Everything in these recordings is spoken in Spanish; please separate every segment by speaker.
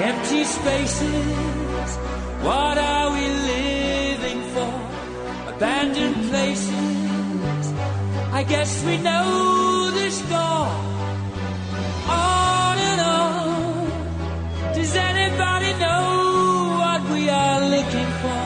Speaker 1: Empty spaces, what are we living for? Abandoned places, I guess we know the score. On and on, does anybody know what we are looking for?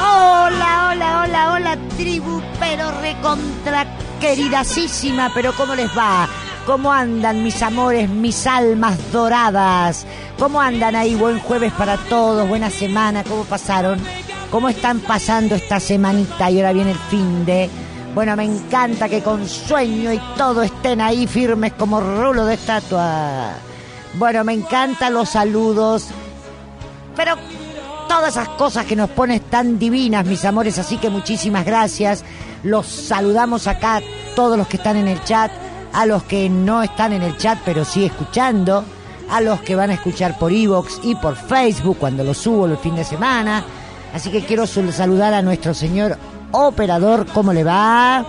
Speaker 2: Hola, hola, hola, hola, tribu, pero recontra queridasísima, pero ¿cómo les va? ¿Cómo andan mis amores, mis almas doradas? ¿Cómo andan ahí? Buen jueves para todos, buena semana, ¿cómo pasaron? ¿Cómo están pasando esta semanita y ahora viene el fin de... Bueno, me encanta que con sueño y todo estén ahí firmes como rulo de estatua. Bueno, me encantan los saludos, pero todas esas cosas que nos pones tan divinas, mis amores, así que muchísimas gracias. Los saludamos acá, todos los que están en el chat, a los que no están en el chat, pero sí escuchando, a los que van a escuchar por Evox y por Facebook cuando lo subo el fin de semana. Así que quiero saludar a nuestro señor operador, ¿cómo le va?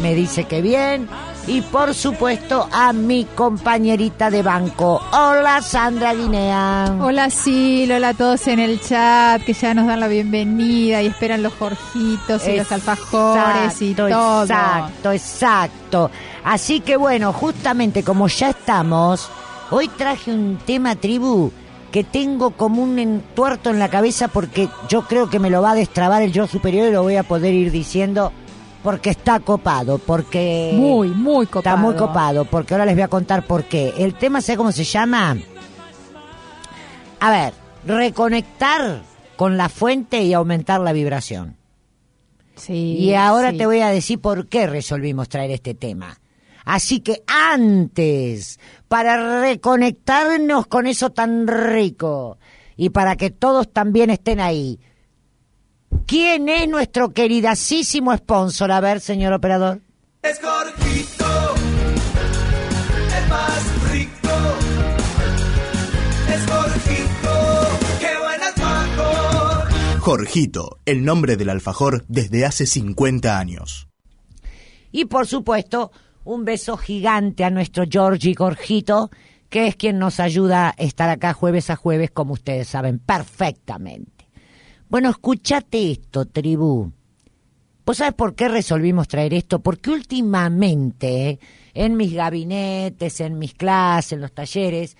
Speaker 2: Me dice que bien. Y por supuesto a mi compañerita de banco. Hola Sandra Guinea.
Speaker 3: Hola Sil, hola a todos en el chat que ya nos dan la bienvenida y esperan los jorjitos y los alfajores y todo.
Speaker 2: Exacto, exacto. Así que bueno, justamente como ya estamos, hoy traje un tema tribu que tengo como un entuerto en la cabeza porque yo creo que me lo va a destrabar el yo superior y lo voy a poder ir diciendo porque está copado, porque
Speaker 3: Muy, muy copado.
Speaker 2: está muy copado, porque ahora les voy a contar por qué. El tema, ¿sabe cómo se llama? A ver, reconectar con la fuente y aumentar la vibración.
Speaker 3: Sí,
Speaker 2: Y ahora
Speaker 3: sí.
Speaker 2: te voy a decir por qué resolvimos traer este tema. Así que antes, para reconectarnos con eso tan rico y para que todos también estén ahí, ¿quién es nuestro queridasísimo sponsor? A ver, señor operador.
Speaker 4: Es Jorgito, el más rico. Es Jorgito, qué buen alfajor.
Speaker 5: Jorgito, el nombre del alfajor desde hace 50 años.
Speaker 2: Y por supuesto, un beso gigante a nuestro Georgie Gorjito, que es quien nos ayuda a estar acá jueves a jueves, como ustedes saben perfectamente. Bueno, escúchate esto, tribu. ¿Vos sabés por qué resolvimos traer esto? Porque últimamente, eh, en mis gabinetes, en mis clases, en los talleres,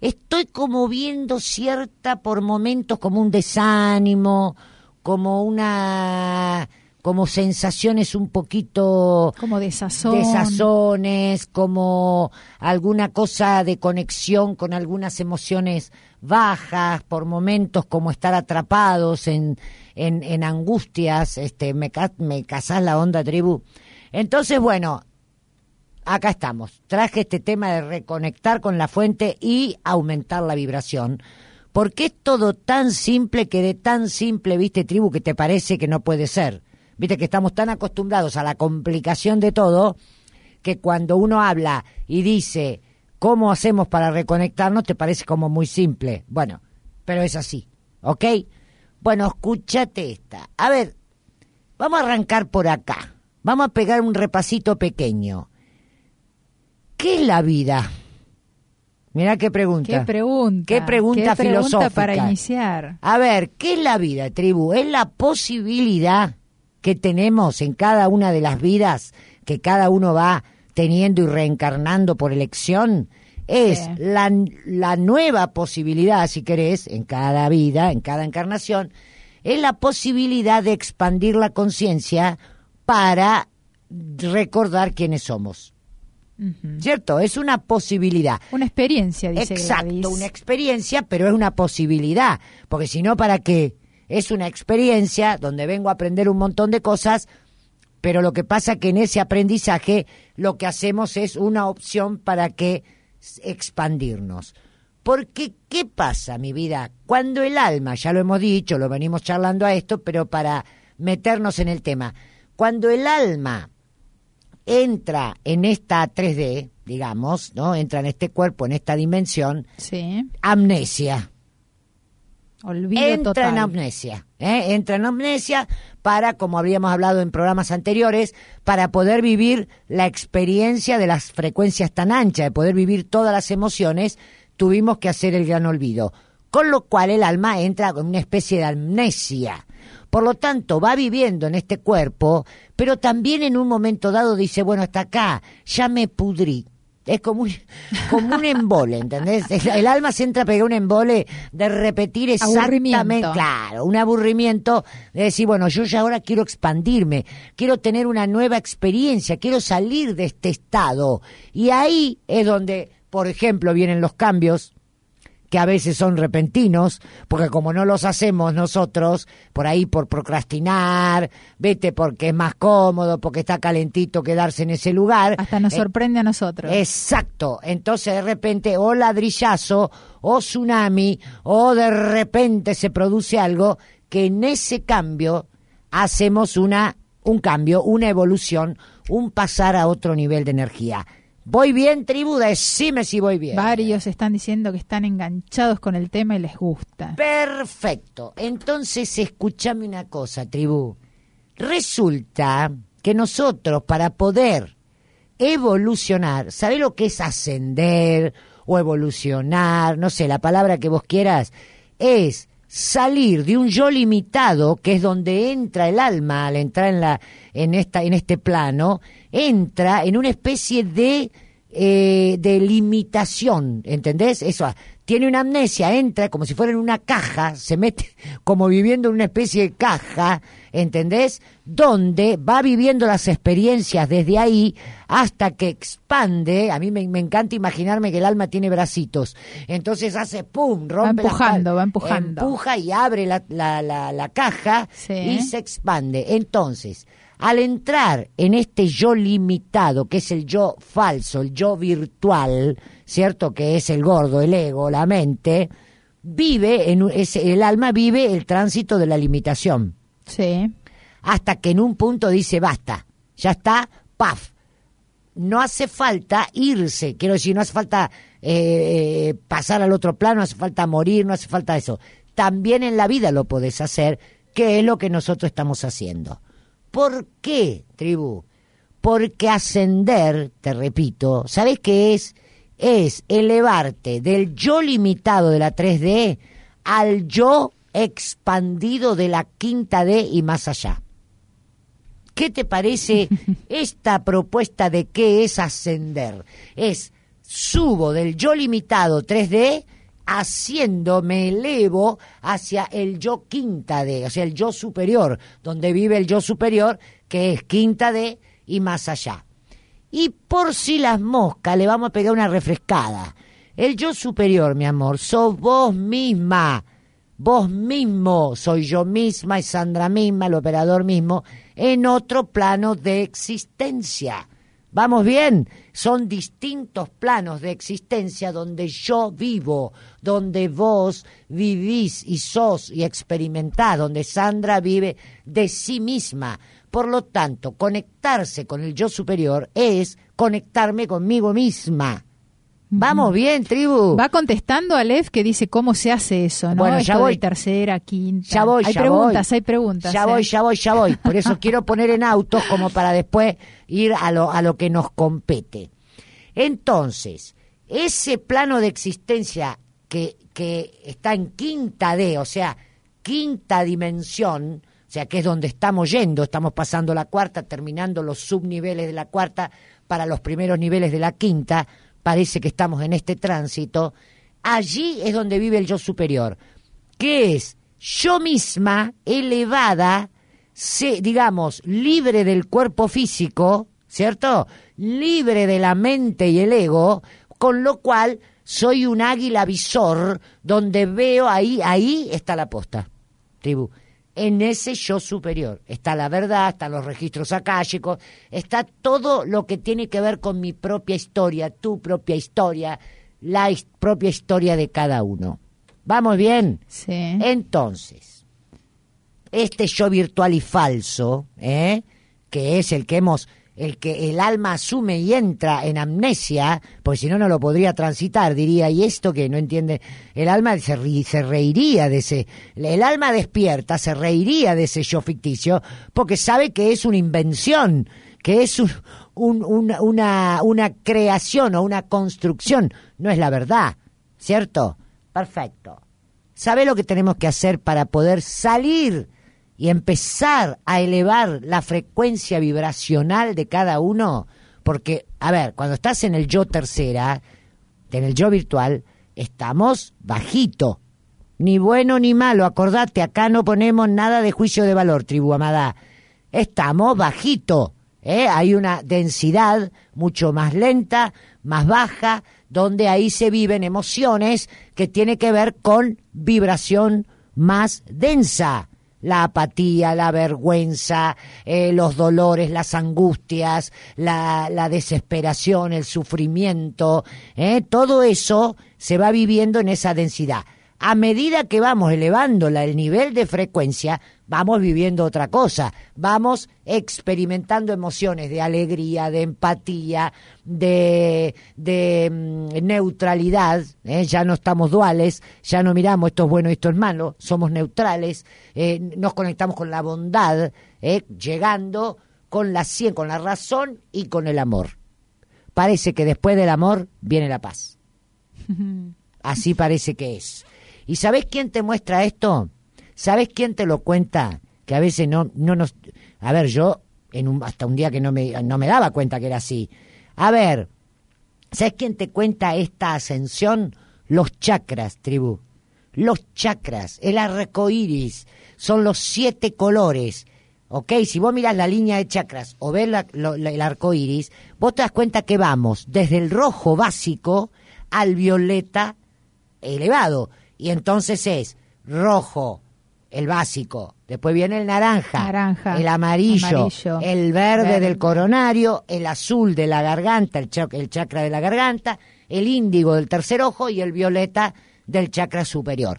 Speaker 2: estoy como viendo cierta, por momentos, como un desánimo, como una, como sensaciones un poquito
Speaker 3: Como desazón.
Speaker 2: desazones, como alguna cosa de conexión con algunas emociones bajas, por momentos como estar atrapados en, en, en angustias, este, me, me casás la onda, tribu. Entonces, bueno, acá estamos. Traje este tema de reconectar con la fuente y aumentar la vibración. Porque es todo tan simple que de tan simple, viste, tribu, que te parece que no puede ser. Viste que estamos tan acostumbrados a la complicación de todo que cuando uno habla y dice cómo hacemos para reconectarnos, te parece como muy simple. Bueno, pero es así, ¿ok? Bueno, escúchate esta. A ver, vamos a arrancar por acá. Vamos a pegar un repasito pequeño. ¿Qué es la vida? Mirá qué pregunta.
Speaker 3: ¿Qué pregunta?
Speaker 2: Qué pregunta
Speaker 3: ¿Qué
Speaker 2: filosófica.
Speaker 3: para iniciar?
Speaker 2: A ver, ¿qué es la vida, tribu? Es la posibilidad que tenemos en cada una de las vidas que cada uno va teniendo y reencarnando por elección. Es
Speaker 3: Sí.
Speaker 2: la, la nueva posibilidad, si querés, en cada vida, en cada encarnación, es la posibilidad de expandir la conciencia para recordar quiénes somos. ¿Cierto? Es una posibilidad.
Speaker 3: Una experiencia, dice
Speaker 2: Exacto,
Speaker 3: Gladys.
Speaker 2: una experiencia, pero es una posibilidad, porque si no, ¿para qué? Es una experiencia donde vengo a aprender un montón de cosas, pero lo que pasa que en ese aprendizaje lo que hacemos es una opción para que expandirnos. Porque, ¿qué pasa, mi vida? Cuando el alma, ya lo hemos dicho, lo venimos charlando a esto, pero para meternos en el tema, cuando el alma entra en esta 3D, digamos, ¿no? Entra en este cuerpo, en esta dimensión,
Speaker 3: Sí.
Speaker 2: amnesia.
Speaker 3: Olvido
Speaker 2: entra
Speaker 3: total.
Speaker 2: en amnesia. ¿eh? Entra en amnesia para, como habíamos hablado en programas anteriores, para poder vivir la experiencia de las frecuencias tan anchas, de poder vivir todas las emociones, tuvimos que hacer el gran olvido. Con lo cual el alma entra en una especie de amnesia. Por lo tanto, va viviendo en este cuerpo, pero también en un momento dado dice, bueno, hasta acá, ya me pudrí. Es como un, como un embole, ¿entendés? El, alma se entra a pegar un embole de repetir exactamente,
Speaker 3: Aburrimiento.
Speaker 2: claro, un aburrimiento de decir, bueno, yo ya ahora quiero expandirme, quiero tener una nueva experiencia, quiero salir de este estado. Y ahí es donde, por ejemplo, vienen los cambios que a veces son repentinos, porque como no los hacemos nosotros, por ahí por procrastinar, vete porque es más cómodo, porque está calentito quedarse en ese lugar.
Speaker 3: Hasta nos
Speaker 2: Eh,
Speaker 3: sorprende a nosotros.
Speaker 2: Exacto. Entonces de repente o ladrillazo o tsunami o de repente se produce algo que en ese cambio hacemos una un cambio, una evolución, un pasar a otro nivel de energía. ¿Voy bien, tribu? Decime si voy bien.
Speaker 3: Varios están diciendo que están enganchados con el tema y les gusta.
Speaker 2: Perfecto. Entonces, escúchame una cosa, tribu. Resulta que nosotros, para poder evolucionar, ¿sabés lo que es ascender o evolucionar? No sé, la palabra que vos quieras, es salir de un yo limitado, que es donde entra el alma al entrar en la en esta en este plano, entra en una especie de eh, de limitación, ¿entendés? Eso tiene una amnesia, entra como si fuera en una caja, se mete como viviendo en una especie de caja, ¿entendés? Donde va viviendo las experiencias desde ahí hasta que expande. A mí me, me encanta imaginarme que el alma tiene bracitos. Entonces hace pum, rompe la
Speaker 3: empujando,
Speaker 2: cal-
Speaker 3: va empujando.
Speaker 2: Empuja y abre la, la, la, la caja
Speaker 3: Sí.
Speaker 2: y se expande. Entonces, al entrar en este yo limitado, que es el yo falso, el yo virtual, ¿cierto? Que es el gordo, el ego, la mente, vive, en, es, el alma vive el tránsito de la limitación.
Speaker 3: Sí.
Speaker 2: Hasta que en un punto dice, basta, ya está, paf. No hace falta irse, quiero decir, no hace falta eh, eh, pasar al otro plano, no hace falta morir, no hace falta eso. También en la vida lo podés hacer, que es lo que nosotros estamos haciendo. ¿Por qué, tribu? Porque ascender, te repito, ¿sabes qué es? Es elevarte del yo limitado de la 3D al yo expandido de la quinta D y más allá. ¿Qué te parece esta propuesta de qué es ascender? Es subo del yo limitado 3D haciendo, me elevo hacia el yo quinta D, o sea, el yo superior, donde vive el yo superior, que es quinta D y más allá. Y por si las moscas le vamos a pegar una refrescada. El yo superior, mi amor, sos vos misma. Vos mismo, soy yo misma, es Sandra misma, el operador mismo, en otro plano de existencia. ¿Vamos bien? Son distintos planos de existencia donde yo vivo, donde vos vivís y sos y experimentás, donde Sandra vive de sí misma. Por lo tanto, conectarse con el yo superior es conectarme conmigo misma. ¿Vamos bien, tribu?
Speaker 3: Va contestando a Lev que dice cómo se hace eso, ¿no?
Speaker 2: Bueno, ya
Speaker 3: Esto de
Speaker 2: voy.
Speaker 3: tercera, quinta.
Speaker 2: Ya voy,
Speaker 3: Hay
Speaker 2: ya
Speaker 3: preguntas,
Speaker 2: voy.
Speaker 3: hay preguntas.
Speaker 2: Ya
Speaker 3: ¿eh?
Speaker 2: voy, ya voy, ya voy. Por eso quiero poner en autos como para después ir a lo, a lo que nos compete. Entonces, ese plano de existencia que, que está en quinta D, o sea, quinta dimensión, o sea, que es donde estamos yendo, estamos pasando la cuarta, terminando los subniveles de la cuarta para los primeros niveles de la quinta, parece que estamos en este tránsito, allí es donde vive el yo superior, que es yo misma elevada, digamos, libre del cuerpo físico, ¿cierto? Libre de la mente y el ego, con lo cual soy un águila visor donde veo ahí, ahí está la posta, tribu. En ese yo superior está la verdad, están los registros akáshicos, está todo lo que tiene que ver con mi propia historia, tu propia historia, la his- propia historia de cada uno. ¿Vamos bien?
Speaker 3: Sí.
Speaker 2: Entonces, este yo virtual y falso, ¿eh? que es el que hemos el que el alma asume y entra en amnesia, porque si no, no lo podría transitar, diría, y esto que no entiende, el alma se, se reiría de ese, el alma despierta, se reiría de ese yo ficticio, porque sabe que es una invención, que es un- un- una, una, una creación o una construcción, no es la verdad, ¿cierto? Perfecto. ¿Sabe lo que tenemos que hacer para poder salir y empezar a elevar la frecuencia vibracional de cada uno? Porque, a ver, cuando estás en el yo tercera, en el yo virtual, estamos bajito. Ni bueno ni malo, acordate, acá no ponemos nada de juicio de valor, tribu amada. Estamos bajito. ¿eh? Hay una densidad mucho más lenta, más baja, donde ahí se viven emociones que tiene que ver con vibración más densa. La apatía, la vergüenza, eh, los dolores, las angustias, la, la desesperación, el sufrimiento, ¿eh? todo eso se va viviendo en esa densidad. A medida que vamos elevando la- el nivel de frecuencia, vamos viviendo otra cosa, vamos experimentando emociones de alegría, de empatía, de, de mm, neutralidad, ¿eh? ya no estamos duales, ya no miramos esto es bueno y esto es malo, somos neutrales, eh, nos conectamos con la bondad, ¿eh? llegando con la cien, con la razón y con el amor. Parece que después del amor viene la paz. Así parece que es. ¿Y sabes quién te muestra esto? ¿Sabes quién te lo cuenta? Que a veces no, no nos... A ver, yo en un, hasta un día que no me, no me daba cuenta que era así. A ver, ¿sabes quién te cuenta esta ascensión? Los chakras, tribu. Los chakras, el arco iris, son los siete colores. ¿Ok? Si vos miras la línea de chakras o ves el arco iris, vos te das cuenta que vamos desde el rojo básico al violeta elevado. Y entonces es rojo, el básico. Después viene el naranja,
Speaker 3: Naranja,
Speaker 2: el amarillo,
Speaker 3: amarillo,
Speaker 2: el verde,
Speaker 3: verde.
Speaker 2: del coronario, el azul de la garganta, el, chac- el chakra de la garganta, el índigo del tercer ojo y el violeta del chakra superior.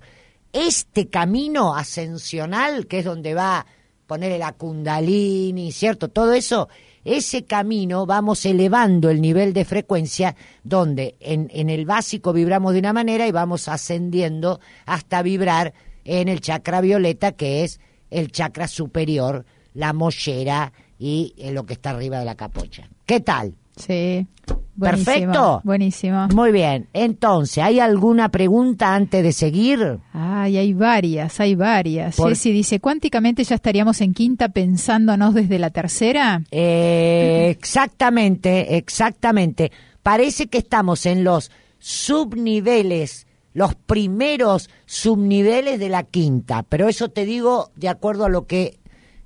Speaker 2: Este camino ascensional, que es donde va a poner la kundalini, ¿cierto? Todo eso, ese camino vamos elevando el nivel de frecuencia donde en, el básico vibramos de una manera y vamos ascendiendo hasta vibrar en el chakra violeta, que es el chakra superior, la mollera y eh, lo que está arriba de la capocha. ¿Qué tal?
Speaker 3: Sí. Buenísimo,
Speaker 2: Perfecto.
Speaker 3: Buenísimo.
Speaker 2: Muy bien. Entonces, ¿hay alguna pregunta antes de seguir?
Speaker 3: Ay, hay varias, hay varias.
Speaker 2: Por-
Speaker 3: Ceci dice, cuánticamente ya estaríamos en quinta pensándonos desde la tercera.
Speaker 2: Eh, exactamente, exactamente. Parece que estamos en los subniveles, los primeros subniveles de la quinta, pero eso te digo de acuerdo a lo que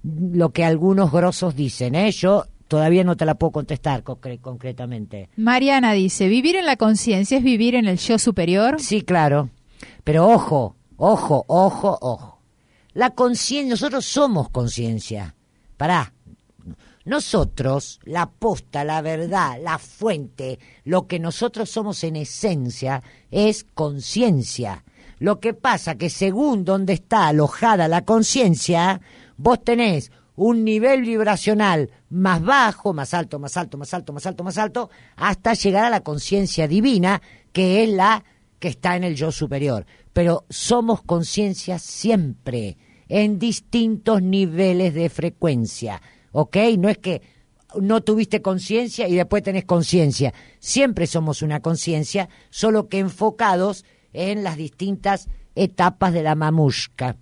Speaker 2: lo que algunos grosos dicen, ¿eh? Yo todavía no te la puedo contestar concre- concretamente.
Speaker 3: Mariana dice, vivir en la conciencia es vivir en el yo superior.
Speaker 2: Sí, claro. Pero ojo, ojo, ojo, ojo. La conciencia, nosotros somos conciencia. Pará. Nosotros, la posta, la verdad, la fuente, lo que nosotros somos en esencia es conciencia. Lo que pasa que según donde está alojada la conciencia, vos tenés un nivel vibracional más bajo, más alto, más alto, más alto, más alto, más alto, hasta llegar a la conciencia divina, que es la que está en el yo superior. Pero somos conciencia siempre, en distintos niveles de frecuencia. ¿Ok? No es que no tuviste conciencia y después tenés conciencia. Siempre somos una conciencia, solo que enfocados en las distintas etapas de la mamushka.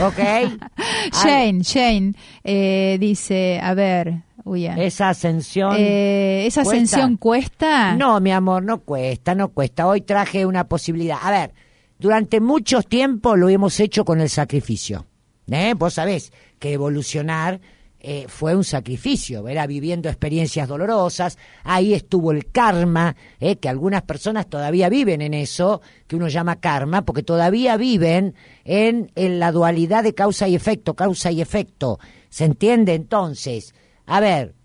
Speaker 2: ¿Ok?
Speaker 3: Jane, Jane eh, dice, a ver, uy, ya.
Speaker 2: Esa ascensión.
Speaker 3: Eh, ¿Esa
Speaker 2: ¿cuesta?
Speaker 3: ascensión cuesta?
Speaker 2: No, mi amor, no cuesta, no cuesta. Hoy traje una posibilidad. A ver, durante mucho tiempo lo hemos hecho con el sacrificio. ¿eh? Vos sabés que evolucionar eh, fue un sacrificio, era viviendo experiencias dolorosas, ahí estuvo el karma, ¿eh? que algunas personas todavía viven en eso, que uno llama karma, porque todavía viven en, en la dualidad de causa y efecto, causa y efecto. ¿Se entiende entonces? A ver,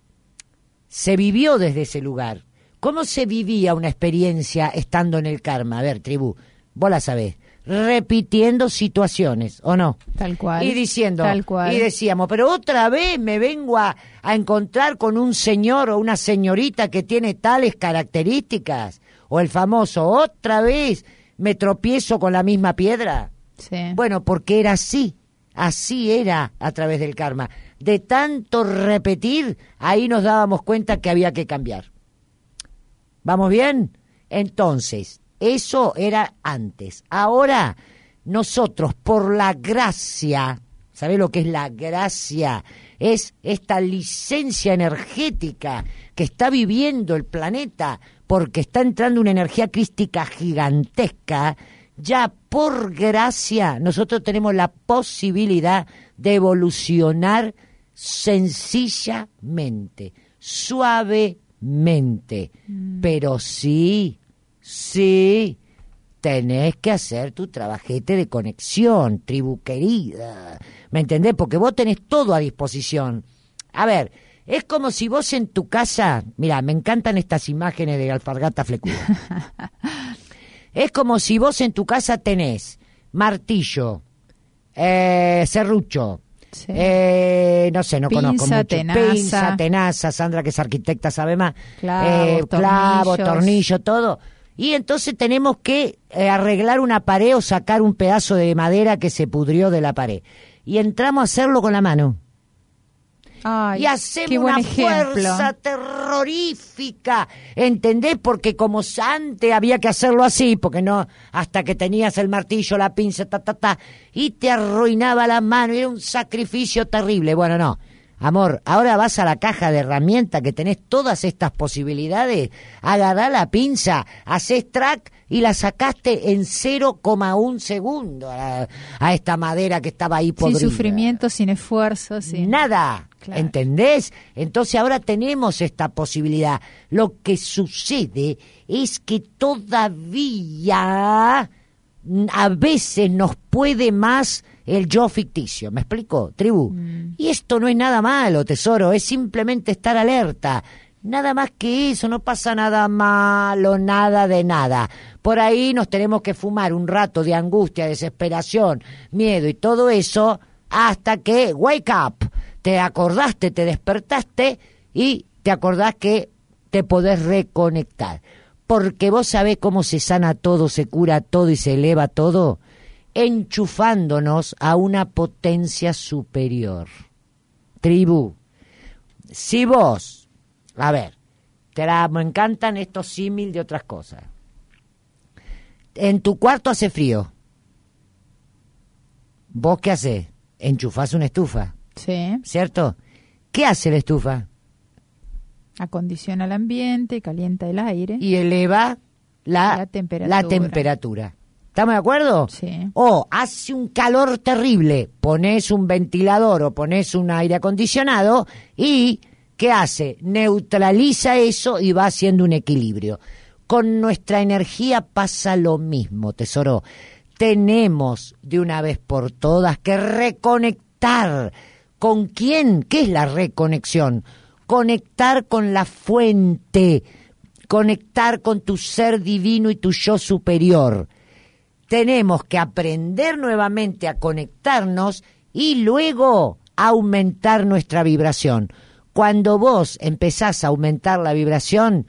Speaker 2: se vivió desde ese lugar. ¿Cómo se vivía una experiencia estando en el karma? A ver, tribu, vos la sabés. Repitiendo situaciones, ¿o no?
Speaker 3: Tal cual.
Speaker 2: Y diciendo,
Speaker 3: Tal cual.
Speaker 2: y decíamos, pero otra vez me vengo a, a encontrar con un señor o una señorita que tiene tales características, o el famoso, otra vez me tropiezo con la misma piedra.
Speaker 3: Sí.
Speaker 2: Bueno, porque era así, así era a través del karma. De tanto repetir, ahí nos dábamos cuenta que había que cambiar. ¿Vamos bien? Entonces, eso era antes. Ahora, nosotros, por la gracia, ¿sabe lo que es la gracia? Es esta licencia energética que está viviendo el planeta porque está entrando una energía crística gigantesca. Ya por gracia, nosotros tenemos la posibilidad de evolucionar sencillamente, suavemente. Pero sí, sí, tenés que hacer tu trabajete de conexión, tribu querida. ¿Me entendés? Porque vos tenés todo a disposición. A ver, es como si vos en tu casa, mira, me encantan estas imágenes de alfargata flecuda. es como si vos en tu casa tenés martillo, eh, serrucho,
Speaker 3: Sí.
Speaker 2: eh, no sé, no
Speaker 3: Pinza,
Speaker 2: conozco mucho.
Speaker 3: tenaza.
Speaker 2: Pinza, tenaza, Sandra que es arquitecta sabe más. Eh, clavo,
Speaker 3: tornillos.
Speaker 2: tornillo, todo. Y entonces tenemos que eh, arreglar una pared o sacar un pedazo de madera que se pudrió de la pared. Y entramos a hacerlo con la mano.
Speaker 3: Ay,
Speaker 2: y hacemos
Speaker 3: qué buen
Speaker 2: una
Speaker 3: ejemplo.
Speaker 2: fuerza terrorífica. ¿Entendés? Porque como antes había que hacerlo así, porque no, hasta que tenías el martillo, la pinza, ta, ta, ta, y te arruinaba la mano, era un sacrificio terrible. Bueno, no. Amor, ahora vas a la caja de herramientas que tenés todas estas posibilidades, agarrá la pinza, haces track y la sacaste en 0,1 segundo a, a esta madera que estaba ahí
Speaker 3: Sin
Speaker 2: podrida.
Speaker 3: sufrimiento, sin esfuerzo, sin...
Speaker 2: Nada.
Speaker 3: Claro.
Speaker 2: ¿Entendés? Entonces ahora tenemos esta posibilidad. Lo que sucede es que todavía mm, a veces nos puede más el yo ficticio. ¿Me explico, tribu? Y esto no es nada malo, tesoro, es simplemente estar alerta. Nada más que eso, no pasa nada malo, nada de nada. Por ahí nos tenemos que fumar un rato de angustia, desesperación, miedo y todo eso hasta que wake up, te acordaste, te despertaste y te acordás que te podés reconectar. Porque vos sabés cómo se sana todo, se cura todo y se eleva todo, enchufándonos a una potencia superior. Tribu, si vos, a ver, te la- me encantan estos símil de otras cosas. En tu cuarto hace frío. ¿Vos qué haces? Enchufás una estufa,
Speaker 3: Sí,
Speaker 2: ¿cierto? ¿Qué hace la estufa?
Speaker 3: acondiciona el ambiente, calienta el aire.
Speaker 2: Y eleva la,
Speaker 3: La temperatura.
Speaker 2: la temperatura. ¿Estamos de acuerdo?
Speaker 3: Sí.
Speaker 2: O hace un calor terrible, pones un ventilador o pones un aire acondicionado y ¿qué hace? Neutraliza eso y va haciendo un equilibrio. Con nuestra energía pasa lo mismo, tesoro. Tenemos de una vez por todas que reconectar. ¿Con quién? ¿Qué es la reconexión? Conectar con la fuente, conectar con tu ser divino y tu yo superior tenemos que aprender nuevamente a conectarnos y luego aumentar nuestra vibración. Cuando vos empezás a aumentar la vibración,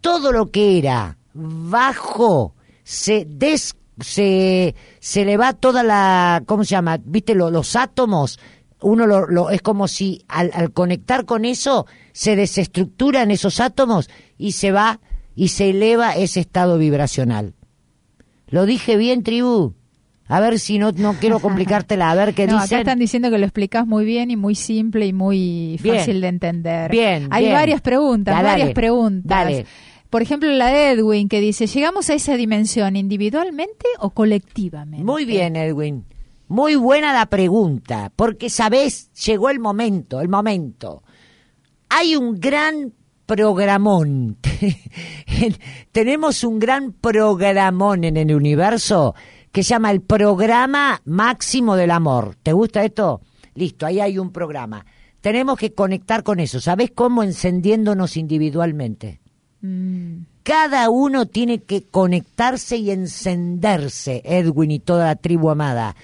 Speaker 2: todo lo que era bajo se des se, se le va toda la ¿cómo se llama? ¿Viste lo- los átomos? Uno lo, lo- es como si al, al conectar con eso se desestructuran esos átomos y se va y se eleva ese estado vibracional. ¿Lo dije bien, tribu? A ver si no, no quiero complicártela, a ver qué
Speaker 3: no, acá
Speaker 2: dicen.
Speaker 3: están diciendo que lo explicas muy bien y muy simple y muy
Speaker 2: Bien.
Speaker 3: fácil de entender.
Speaker 2: Bien,
Speaker 3: Hay
Speaker 2: bien.
Speaker 3: varias preguntas,
Speaker 2: Da,
Speaker 3: varias
Speaker 2: dale,
Speaker 3: preguntas.
Speaker 2: dale.
Speaker 3: Por ejemplo, la de Edwin que dice, ¿llegamos a esa dimensión individualmente o colectivamente?
Speaker 2: Muy bien, Edwin. Muy buena la pregunta, porque sabés, llegó el momento, el momento. Hay un gran programón. Tenemos un gran programón en el universo que se llama el programa máximo del amor. ¿Te gusta esto? Listo, ahí hay un programa. Tenemos que conectar con eso. ¿Sabés cómo? Encendiéndonos individualmente.
Speaker 3: Mm,
Speaker 2: cada uno tiene que conectarse y encenderse, Edwin y toda la tribu amada.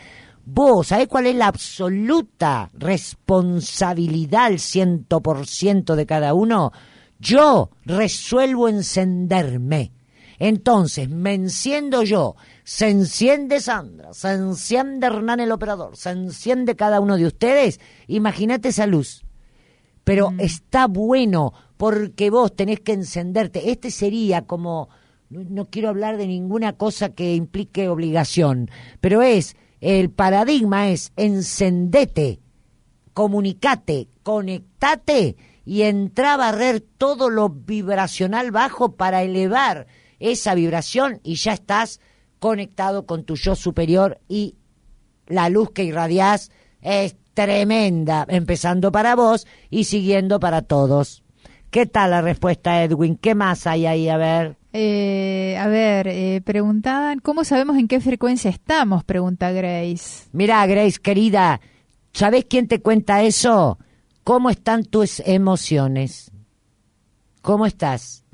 Speaker 2: Vos, ¿sabés cuál es la absoluta responsabilidad al ciento por ciento de cada uno? Yo resuelvo encenderme. Entonces, me enciendo yo, se enciende Sandra, se enciende Hernán el operador, se enciende cada uno de ustedes. Imagínate esa luz. Pero está bueno porque vos tenés que encenderte. Este sería como, no, no quiero hablar de ninguna cosa que implique obligación, pero es, el paradigma es encendete, comunicate, conectate y entra a barrer todo lo vibracional bajo para elevar esa vibración y ya estás conectado con tu yo superior y la luz que irradias es tremenda, empezando para vos y siguiendo para todos. ¿Qué tal la respuesta, Edwin? ¿Qué más hay ahí? A ver.
Speaker 3: Eh, a ver, eh, preguntaban, ¿cómo sabemos en qué frecuencia estamos? Pregunta Grace.
Speaker 2: Mira, Grace, querida, ¿sabés quién te cuenta eso? ¿Cómo están tus emociones? ¿Cómo estás?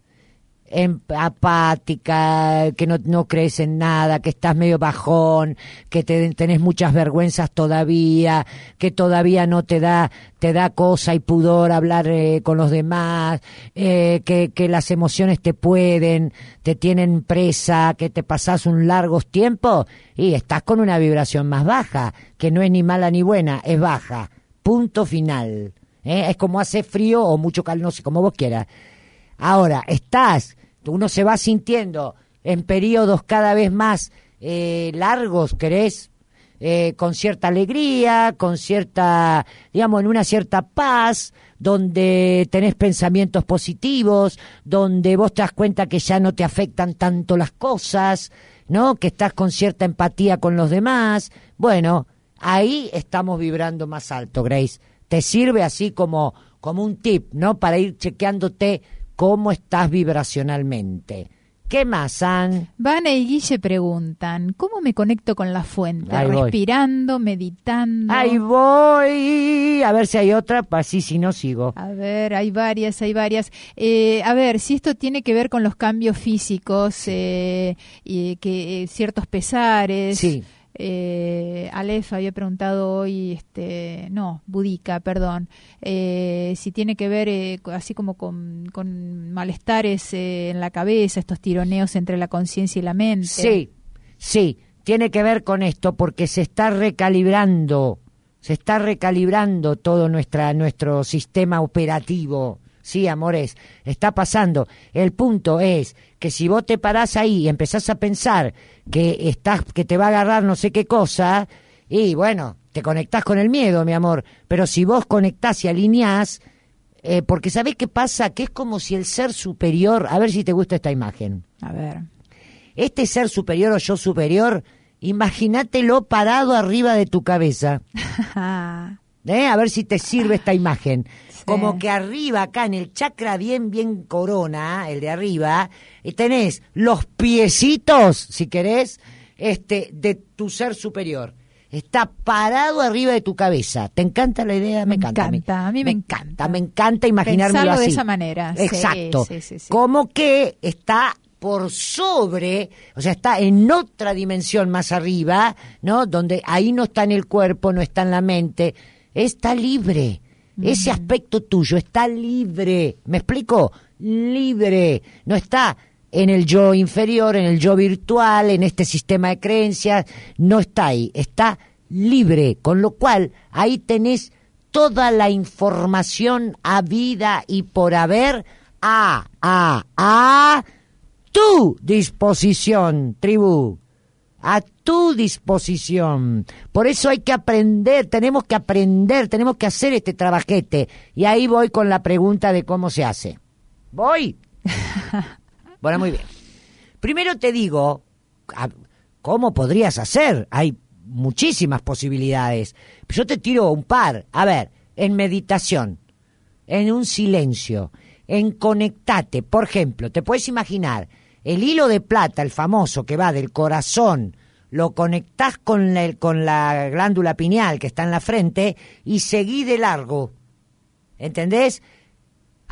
Speaker 2: Em- apática, que no, crees en nada, que estás medio bajón, que te, tenés muchas vergüenzas todavía, que todavía no te da, te da cosa y pudor hablar eh, con los demás, eh, que, que las emociones te pueden, te tienen presa, que te pasás un largos tiempo y estás con una vibración más baja, que no es ni mala ni buena, es baja. Punto final. ¿Eh? Es como hace frío o mucho calor, no sé, como vos quieras. Ahora, estás, uno se va sintiendo en periodos cada vez más eh, largos, ¿querés? Eh, con cierta alegría, con cierta, digamos, en una cierta paz, donde tenés pensamientos positivos, donde vos te das cuenta que ya no te afectan tanto las cosas, ¿no? Que estás con cierta empatía con los demás. Bueno, ahí estamos vibrando más alto, Grace. Te sirve así como, como un tip, ¿no? Para ir chequeándote cómo estás vibracionalmente. ¿Qué más, San?
Speaker 3: Vane y Guille preguntan, ¿cómo me conecto con la fuente?
Speaker 2: Ahí voy.
Speaker 3: Respirando, meditando.
Speaker 2: Ahí voy. A ver si hay otra, así si no sigo.
Speaker 3: A ver, hay varias, hay varias. Eh, a ver, si esto tiene que ver con los cambios físicos, eh, y que eh, ciertos pesares.
Speaker 2: Sí.
Speaker 3: Eh, Aleph había preguntado hoy, este, no, Budica, perdón, eh, si tiene que ver eh, así como con, con malestares eh, en la cabeza, estos tironeos entre la conciencia y la mente.
Speaker 2: Sí, sí, tiene que ver con esto porque se está recalibrando, se está recalibrando todo nuestra, nuestro sistema operativo. Sí, amores, está pasando. El punto es que si vos te parás ahí y empezás a pensar que estás, que te va a agarrar no sé qué cosa, y bueno, te conectás con el miedo, mi amor. Pero si vos conectás y alineás, eh, porque ¿sabés qué pasa? Que es como si el ser superior, a ver si te gusta esta imagen.
Speaker 3: A ver.
Speaker 2: Este ser superior o yo superior, imagínatelo parado arriba de tu cabeza. ¿eh? A ver si te sirve esta imagen. Como que arriba, acá en el chakra bien, bien corona, el de arriba, y tenés los piecitos, si querés, este, de tu ser superior. Está parado arriba de tu cabeza. ¿Te encanta la idea? Me,
Speaker 3: Me
Speaker 2: encanta.
Speaker 3: encanta, a mí me encanta.
Speaker 2: Me encanta imaginármelo
Speaker 3: Pensarlo de
Speaker 2: así.
Speaker 3: esa manera,
Speaker 2: Exacto.
Speaker 3: sí, sí, sí.
Speaker 2: Como que está por sobre, o sea, está en otra dimensión más arriba, ¿no? Donde ahí no está en el cuerpo, no está en la mente, está libre. Ese aspecto tuyo está libre. ¿Me explico? Libre. No está en el yo inferior, en el yo virtual, en este sistema de creencias. No está ahí. Está libre. Con lo cual, ahí tenés toda la información habida y por haber a, a, a tu disposición, tribu. A tu disposición. Por eso hay que aprender, tenemos que aprender, tenemos que hacer este trabajete. Y ahí voy con la pregunta de cómo se hace. ¿Voy? bueno, muy bien. Primero te digo, ¿cómo podrías hacer? Hay muchísimas posibilidades. Yo te tiro un par. A ver, en meditación, en un silencio, en conectate. Por ejemplo, te puedes imaginar el hilo de plata, el famoso que va del corazón, lo conectás con la, con la glándula pineal que está en la frente y seguí de largo. ¿Entendés?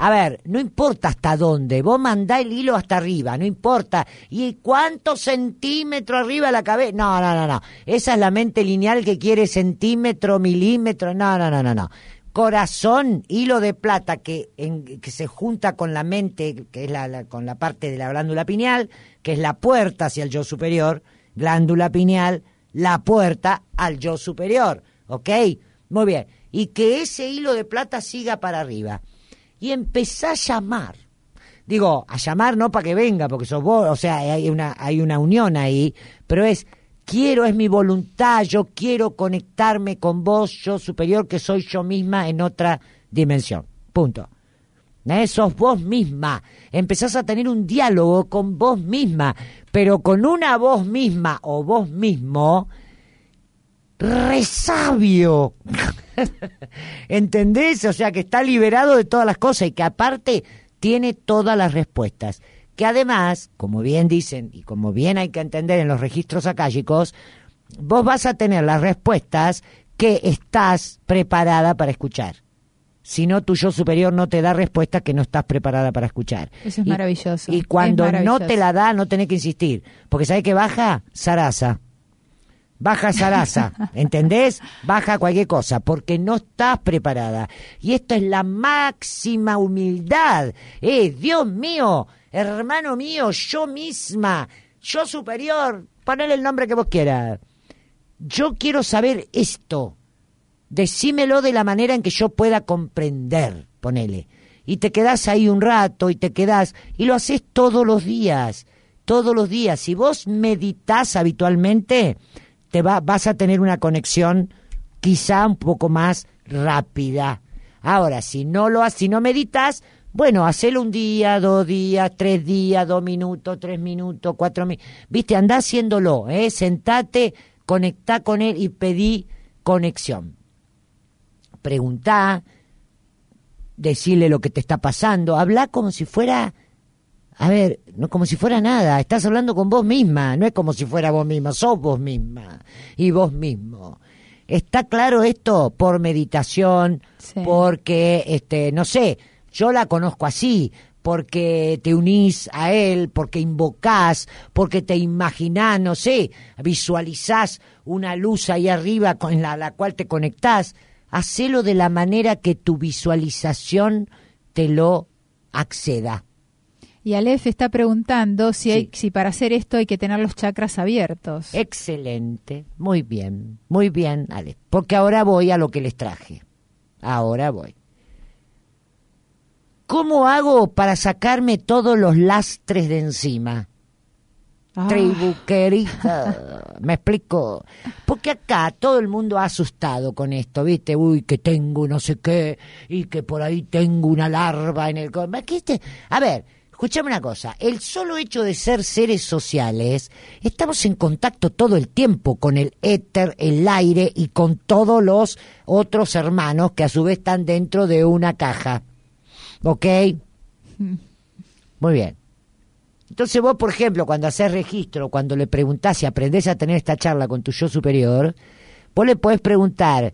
Speaker 2: A ver, no importa hasta dónde, vos mandá el hilo hasta arriba, no importa. ¿Y cuántos centímetros arriba la cabeza? No, no, no, no. Esa es la mente lineal que quiere centímetro, milímetro. No, no, no, no, no. Corazón, hilo de plata que, en- que se junta con la mente, que es la, la- con la parte de la glándula pineal, que es la puerta hacia el yo superior. Glándula pineal, la puerta al yo superior. ¿Ok? Muy bien. Y que ese hilo de plata siga para arriba y empezá a llamar. Digo, a llamar no para que venga, porque sos vos, o sea, hay una, hay una unión ahí, pero es, quiero, es mi voluntad, yo quiero conectarme con vos, yo superior, que soy yo misma en otra dimensión. Punto. ¿Eh? Sos vos misma. Empezás a tener un diálogo con vos misma, pero con una voz misma o vos mismo resabio. ¿Entendés? O sea, que está liberado de todas las cosas y que aparte tiene todas las respuestas. Que además, como bien dicen y como bien hay que entender en los registros akáshicos, vos vas a tener las respuestas que estás preparada para escuchar. Si no, tu yo superior no te da respuesta que no estás preparada para escuchar.
Speaker 3: Eso es
Speaker 2: Y-
Speaker 3: maravilloso,
Speaker 2: Y cuando no te la da, no tenés que insistir. Porque ¿sabés que baja? Sarasa. Baja Sarasa, ¿entendés? Baja cualquier cosa, porque no estás preparada. Y esto es la máxima humildad. Eh, Dios mío, hermano mío, yo misma, yo superior, ponele el nombre que vos quieras. Yo quiero saber esto. Decímelo de la manera en que yo pueda comprender, ponele. Y te quedás ahí un rato y te quedás, y lo haces todos los días, todos los días. Si vos meditas habitualmente, te va, vas a tener una conexión quizá un poco más rápida. Ahora, si no lo si no meditas, bueno, hacelo un día, dos días, tres días, dos minutos, tres minutos, cuatro minutos. Viste, andá haciéndolo, ¿eh? Sentate, conectá con él y pedí conexión. Preguntá, decirle lo que te está pasando, habla como si fuera, a ver, no como si fuera nada, estás hablando con vos misma, no es como si fuera vos misma, sos vos misma y vos mismo. ¿Está claro esto? Por meditación,
Speaker 3: Sí.
Speaker 2: porque, este, no sé, yo la conozco así, porque te unís a él, porque invocás, porque te imaginás, no sé, visualizás una luz ahí arriba con la, la cual te conectás. Hacelo de la manera que tu visualización te lo acceda.
Speaker 3: Y Aleph está preguntando si, hay,
Speaker 2: Sí.
Speaker 3: si para hacer esto hay que tener los chakras abiertos.
Speaker 2: Excelente, muy bien, muy bien, Ale. Porque ahora voy a lo que les traje. Ahora voy. ¿Cómo hago para sacarme todos los lastres de encima?
Speaker 3: Ah,
Speaker 2: Tribu querida, me explico. Porque acá todo el mundo ha asustado con esto, ¿viste? Uy, que tengo no sé qué, y que por ahí tengo una larva en el... co- ¿Qué este? A ver, escúchame una cosa. El solo hecho de ser seres sociales, estamos en contacto todo el tiempo con el éter, el aire y con todos los otros hermanos que a su vez están dentro de una caja. ¿Ok? Muy bien. Entonces vos, por ejemplo, cuando haces registro, cuando le preguntás y aprendés a tener esta charla con tu yo superior, vos le podés preguntar,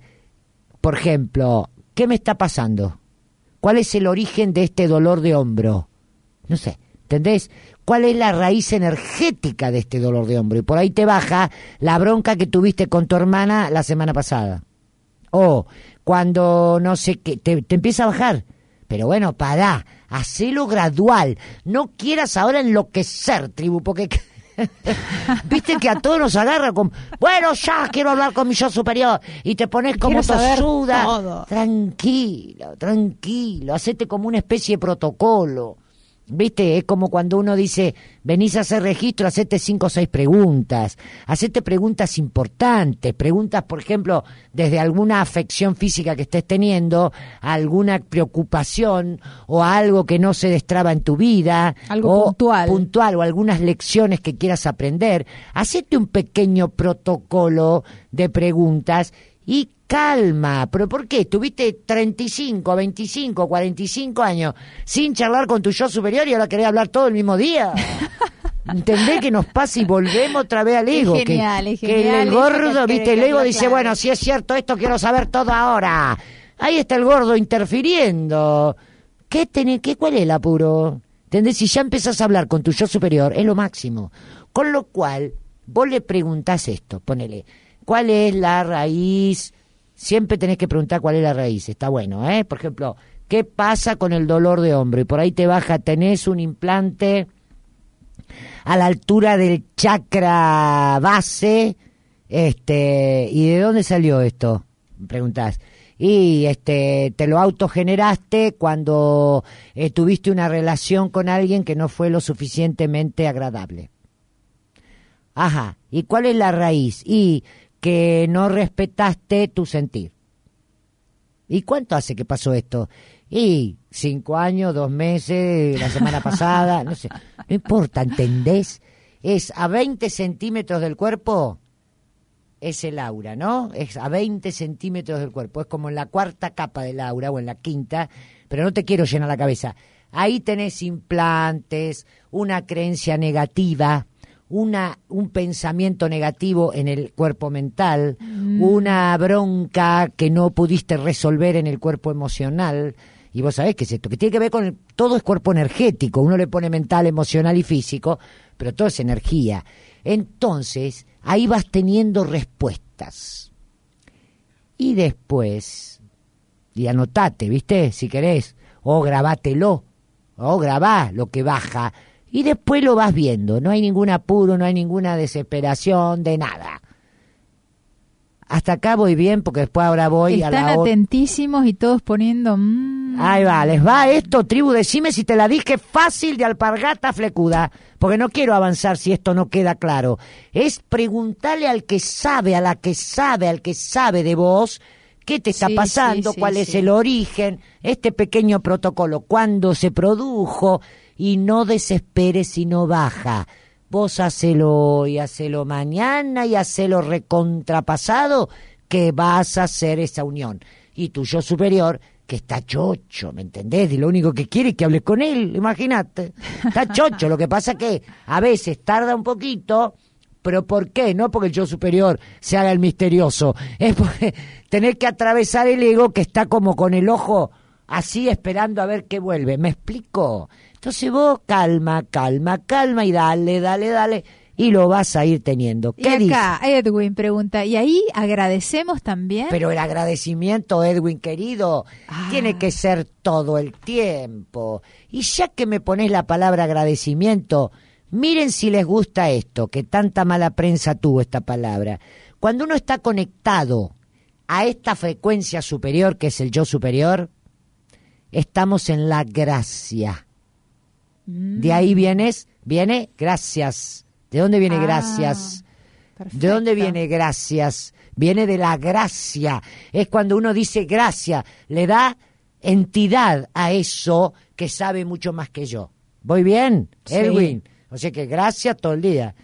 Speaker 2: por ejemplo, ¿qué me está pasando? ¿Cuál es el origen de este dolor de hombro? No sé, ¿entendés? ¿Cuál es la raíz energética de este dolor de hombro? Y por ahí te baja la bronca que tuviste con tu hermana la semana pasada. O cuando no sé qué, te, te empieza a bajar. Pero bueno, pará, hacelo gradual. No quieras ahora enloquecer, tribu, porque... Viste que a todos nos agarra con... Bueno, ya quiero hablar con mi yo superior. Y te pones como tosuda.
Speaker 3: todo.
Speaker 2: Tranquilo, tranquilo. Hacete como una especie de protocolo. ¿Viste? Es como cuando uno dice, venís a hacer registro, hacete cinco o seis preguntas. Hacete preguntas importantes. Preguntas, por ejemplo, desde alguna afección física que estés teniendo, alguna preocupación o algo que no se destraba en tu vida.
Speaker 3: Algo
Speaker 2: o
Speaker 3: puntual.
Speaker 2: puntual o algunas lecciones que quieras aprender. Hacete un pequeño protocolo de preguntas y calma. ¿Pero por qué? Tuviste 35, 25, 45 años sin charlar con tu yo superior y ahora querés hablar todo el mismo día. ¿Entendés que nos pasa y volvemos otra vez al
Speaker 3: Es
Speaker 2: ego? Que-
Speaker 3: genial,
Speaker 2: que,
Speaker 3: genial
Speaker 2: el gordo, viste, el ego
Speaker 3: claro.
Speaker 2: dice, bueno, si es cierto esto, quiero saber todo ahora. Ahí está el gordo interfiriendo. ¿Qué tenés, qué, cuál es el apuro? ¿Entendés? Si ya empezás a hablar con tu yo superior, es lo máximo. Con lo cual, vos le preguntás esto, ponele, ¿cuál es la raíz? Siempre tenés que preguntar cuál es la raíz, está bueno, ¿eh? Por ejemplo, ¿qué pasa con el dolor de hombro? Y por ahí te baja, tenés un implante a la altura del chakra base, este, ¿y de dónde salió esto? Preguntás. Y este, te lo autogeneraste cuando tuviste una relación con alguien que no fue lo suficientemente agradable. Ajá, ¿y cuál es la raíz? Y que no respetaste tu sentir. ¿Y cuánto hace que pasó esto? Y cinco años, dos meses, la semana pasada, no sé. No importa, ¿entendés? Es a 20 centímetros del cuerpo, es el aura, ¿no? Es a 20 centímetros del cuerpo. Es como en la cuarta capa del aura o en la quinta, pero no te quiero llenar la cabeza. Ahí tenés implantes, una creencia negativa, una, un pensamiento negativo en el cuerpo mental, una bronca que no pudiste resolver en el cuerpo emocional. Y vos sabés qué es esto, que tiene que ver con todo es cuerpo energético, uno le pone mental, emocional y físico, pero todo es energía. Entonces, ahí vas teniendo respuestas. Y después, y anotate, ¿viste? Si querés, o grabátelo, o grabá lo que baja, y después lo vas viendo. No hay ningún apuro, no hay ninguna desesperación, de nada. Hasta acá voy bien, porque después ahora voy a
Speaker 3: Están
Speaker 2: la otra.
Speaker 3: atentísimos y todos poniendo... mm,
Speaker 2: Ahí va, les va esto, tribu, decime si te la dije fácil de alpargata flecuda, porque no quiero avanzar si esto no queda claro. Es preguntarle al que sabe, a la que sabe, al que sabe de vos, qué te está
Speaker 3: Sí,
Speaker 2: pasando,
Speaker 3: sí, sí,
Speaker 2: cuál es el origen, este pequeño protocolo, cuándo se produjo, y no desesperes si no baja. Vos hacelo hoy, hacelo mañana y hacelo recontrapasado, que vas a hacer esa unión. Y tu yo superior, que está chocho, ¿me entendés? Y lo único que quiere es que hables con él, imagínate. Está chocho, lo que pasa que a veces tarda un poquito, pero ¿por qué? No porque el yo superior se haga el misterioso, es porque tener que atravesar el ego que está como con el ojo así esperando a ver qué vuelve. ¿Me explico? Entonces vos calma, calma, calma y dale, dale, dale y lo vas a ir teniendo.
Speaker 3: Y
Speaker 2: ¿Qué dices?
Speaker 3: acá Edwin pregunta, ¿y ahí agradecemos también?
Speaker 2: Pero el agradecimiento, Edwin querido,
Speaker 3: Ah.
Speaker 2: tiene que ser todo el tiempo. Y ya que me pones la palabra agradecimiento, miren si les gusta esto, que tanta mala prensa tuvo esta palabra. Cuando uno está conectado a esta frecuencia superior, que es el yo superior, estamos en la gracia. De ahí vienes, viene gracias. ¿De dónde viene
Speaker 3: Ah,
Speaker 2: gracias? ¿De dónde viene gracias? Viene de la gracia. Es cuando uno dice gracia, le da entidad a eso que sabe mucho más que yo. ¿Voy bien,
Speaker 3: Sí.
Speaker 2: Edwin? O sea que gracias todo el día.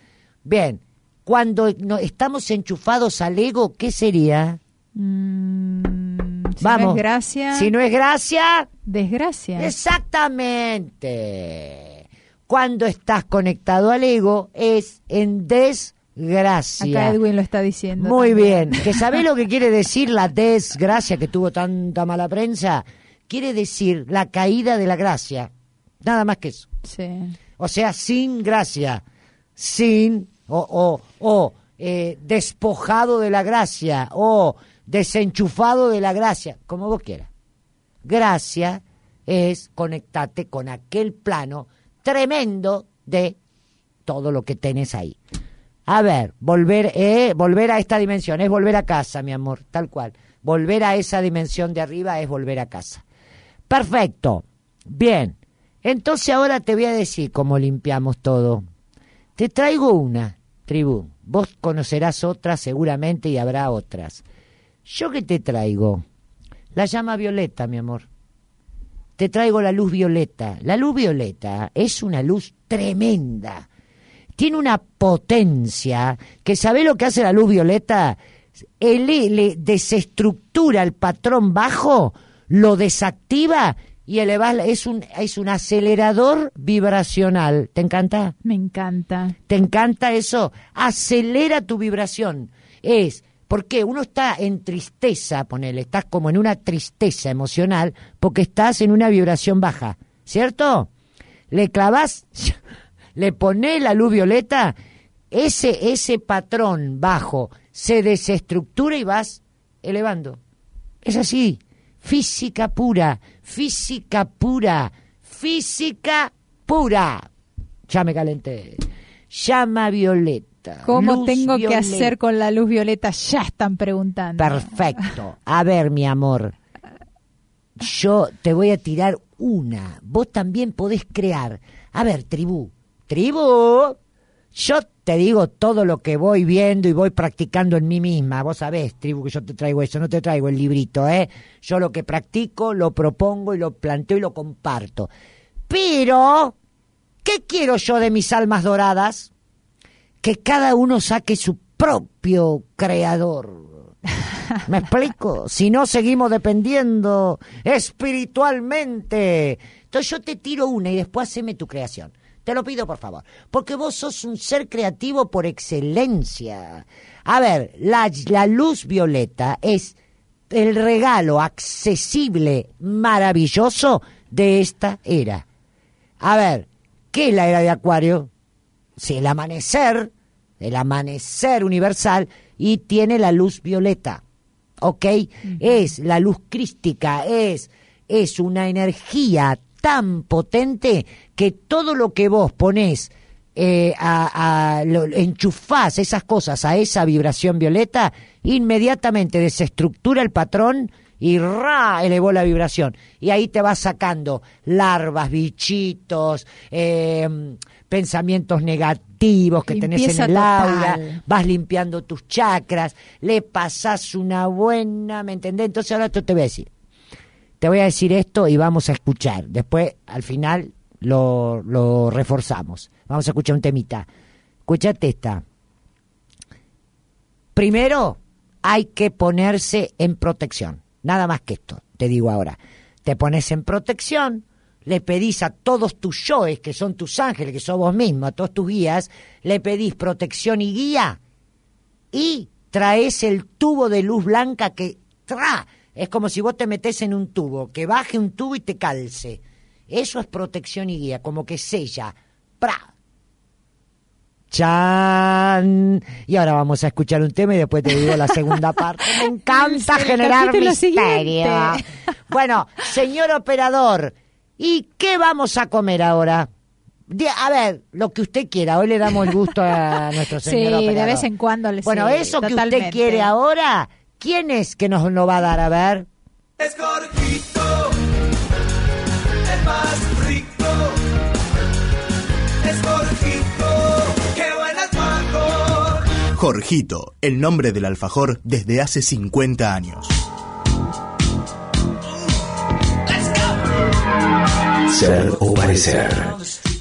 Speaker 2: Bien, cuando no, estamos enchufados al ego, ¿qué sería?
Speaker 3: Mm, si
Speaker 2: Vamos.
Speaker 3: no es gracia,
Speaker 2: Si no es gracia,
Speaker 3: desgracia.
Speaker 2: exactamente. Cuando estás conectado al ego, es en desgracia.
Speaker 3: Acá Edwin lo está diciendo.
Speaker 2: Muy
Speaker 3: también.
Speaker 2: bien. ¿Que sabés lo que quiere decir la desgracia que tuvo tanta mala prensa? Quiere decir la caída de la gracia. Nada más que eso.
Speaker 3: Sí.
Speaker 2: O sea, sin gracia. Sin o, o, o eh, despojado de la gracia o desenchufado de la gracia, como vos quieras. Gracia es conectarte con aquel plano tremendo de todo lo que tenés ahí. A ver, volver, eh, volver a esta dimensión es volver a casa, mi amor, tal cual. Volver a esa dimensión de arriba es volver a casa. Perfecto. Bien. Entonces ahora te voy a decir cómo limpiamos todo. Te traigo una, tribu. Vos conocerás otras seguramente y habrá otras. ¿Yo qué te traigo? La llama violeta, mi amor. Te traigo la luz violeta. La luz violeta es una luz tremenda. Tiene una potencia que sabe lo que hace la luz violeta. Ele- le desestructura el patrón bajo, lo desactiva y eleva, es un, es un acelerador vibracional. ¿Te encanta?
Speaker 3: Me encanta.
Speaker 2: ¿Te encanta eso? Acelera tu vibración. Es Porque uno está en tristeza, ponele, estás como en una tristeza emocional porque estás en una vibración baja, ¿cierto? Le clavas, le pones la luz violeta, ese, ese patrón bajo se desestructura y vas elevando. Es así, física pura, física pura, física pura. Ya me calenté. Llama violeta.
Speaker 3: ¿Cómo
Speaker 2: luz
Speaker 3: tengo que hacer con la luz violeta? Ya están preguntando.
Speaker 2: Perfecto. A ver, mi amor. Yo te voy a tirar una. Vos también podés crear. A ver, tribu. Tribu. Yo te digo todo lo que voy viendo y voy practicando en mí misma. Vos sabés, tribu, que yo te traigo eso. No te traigo el librito, ¿eh? Yo lo que practico, lo propongo y lo planteo y lo comparto. Pero, ¿qué quiero yo de mis almas doradas? Que cada uno saque su propio creador. ¿Me explico? Si no, seguimos dependiendo espiritualmente. Entonces yo te tiro una y después haceme tu creación. Te lo pido, por favor. Porque vos sos un ser creativo por excelencia. A ver, la, la luz violeta es el regalo accesible, maravilloso de esta era. A ver, ¿qué es la era de Acuario? Sí, el amanecer, el amanecer universal y tiene la luz violeta. ¿Ok? Es la luz crística, es, es una energía tan potente que todo lo que vos ponés, eh, a, a- lo- enchufás esas cosas a esa vibración violeta, inmediatamente desestructura el patrón y ra elevó la vibración. Y ahí te vas sacando larvas, bichitos, eh, pensamientos negativos que tenés en el aura,
Speaker 3: total.
Speaker 2: vas limpiando tus chakras, le pasás una buena, ¿me entendés? Entonces ahora esto te voy a decir. Te voy a decir esto y vamos a escuchar. Después, al final, lo, lo reforzamos. Vamos a escuchar un temita. Escuchate esta. Primero, hay que ponerse en protección. Nada más que esto, te digo ahora. Te pones en protección, le pedís a todos tus yoes, que son tus ángeles, que sos vos mismo, a todos tus guías, le pedís protección y guía y traes el tubo de luz blanca que tra es como si vos te metés en un tubo, que baje un tubo y te calce. Eso es protección y guía, como que sella. ¡Pra! ¡Chan! Y ahora vamos a escuchar un tema y después te digo la segunda parte. Me encanta generar misterio.
Speaker 3: siguiente.
Speaker 2: Bueno, señor operador, ¿y qué vamos a comer ahora? A ver, lo que usted quiera. Hoy le damos el gusto a nuestro
Speaker 3: Sí,
Speaker 2: señor
Speaker 3: de
Speaker 2: operador.
Speaker 3: vez en cuando le
Speaker 2: Bueno,
Speaker 3: sí,
Speaker 2: eso que usted quiere ahora, ¿quién es que nos lo va a dar? A ver.
Speaker 4: Es Jorgito, el más rico. Es Jorgito, qué buen alfajor.
Speaker 5: Jorgito, el nombre del alfajor desde hace 50 años.
Speaker 6: Ser o parecer.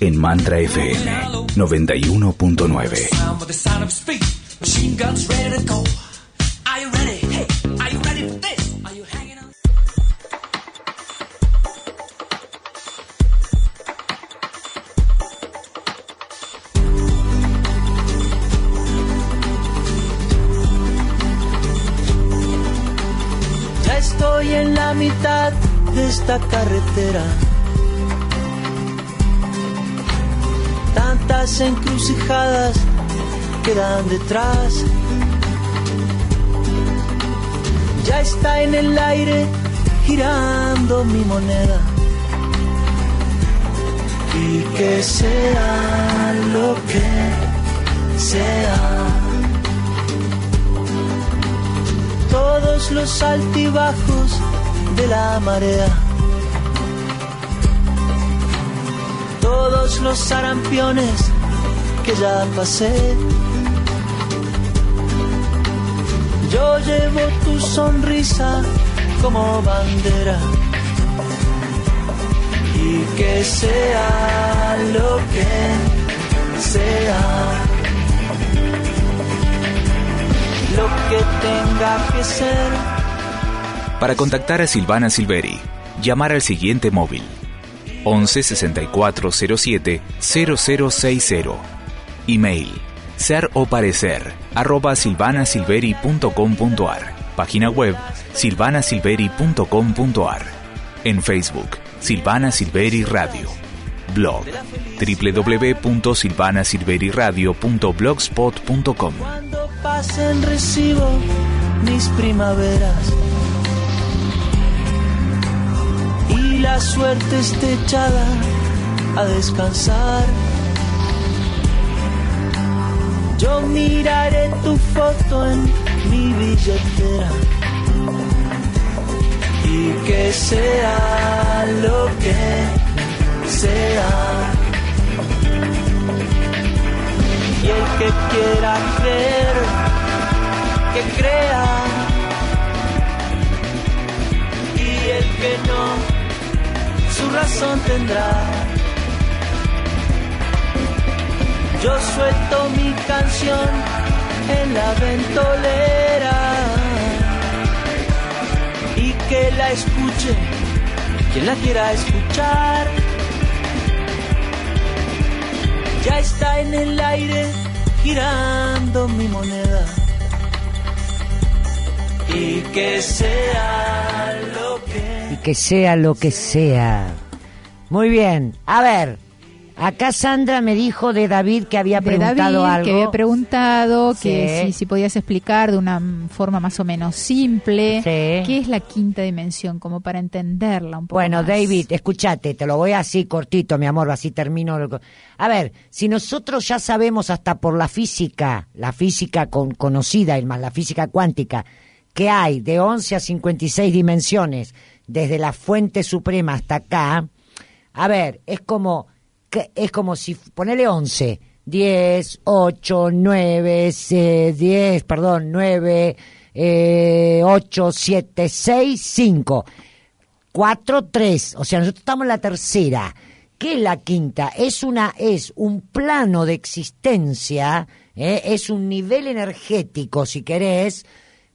Speaker 6: En Mantra FM 91.9.
Speaker 1: Sound with the sound of speed. Machine guns ready to go. Are you ready? Hey, are you ready for this? Are you hanging on?
Speaker 7: Ya estoy en la mitad de esta carretera. Encrucijadas quedan detrás. Ya está en el aire girando mi moneda. Y que sea lo que sea. todos los altibajos de la marea, los sarampiones que ya pasé. Yo llevo tu sonrisa como bandera y que sea lo que sea. Lo que tenga que ser.
Speaker 6: Para contactar a Silvana Silveri, llamar al siguiente móvil 11 64 07 0060. Email Ser o parecer, arroba silvanasilveri.com.ar. Página web silvanasilveri.com.ar. En Facebook, Silvana Silveri Radio. Blog www.silvanasilveriradio.blogspot.com
Speaker 7: Cuando pasen recibo mis primaveras suerte esté echada a descansar. Yo miraré tu foto en mi billetera y que sea lo que sea. Y el que quiera creer, que crea. Y el que no, su razón tendrá. Yo suelto mi canción en la ventolera y que la escuche quien la quiera escuchar. Ya está en el aire girando mi moneda. Y que sea
Speaker 2: sea lo que sea. Muy bien. A ver, acá Sandra me dijo de David que había
Speaker 3: de
Speaker 2: preguntado
Speaker 3: David,
Speaker 2: algo.
Speaker 3: que había preguntado que si, si podías explicar de una forma más o menos simple
Speaker 2: Sí.
Speaker 3: qué es la quinta dimensión, como para entenderla un poco
Speaker 2: Bueno,
Speaker 3: más.
Speaker 2: David, escúchate, te lo voy así cortito, mi amor, así termino. A ver, si nosotros ya sabemos hasta por la física, la física con- conocida y más la física cuántica, que hay de 11 a 56 dimensiones, desde la fuente suprema hasta acá, a ver, es como, es como si, ponele 11, 10, 8, 9, 10, perdón, 9, eh, 8, 7, 6, 5. 4, 3. O sea, nosotros estamos en la tercera. ¿Qué es la quinta? Es una, es un plano de existencia, ¿eh? es un nivel energético, si querés,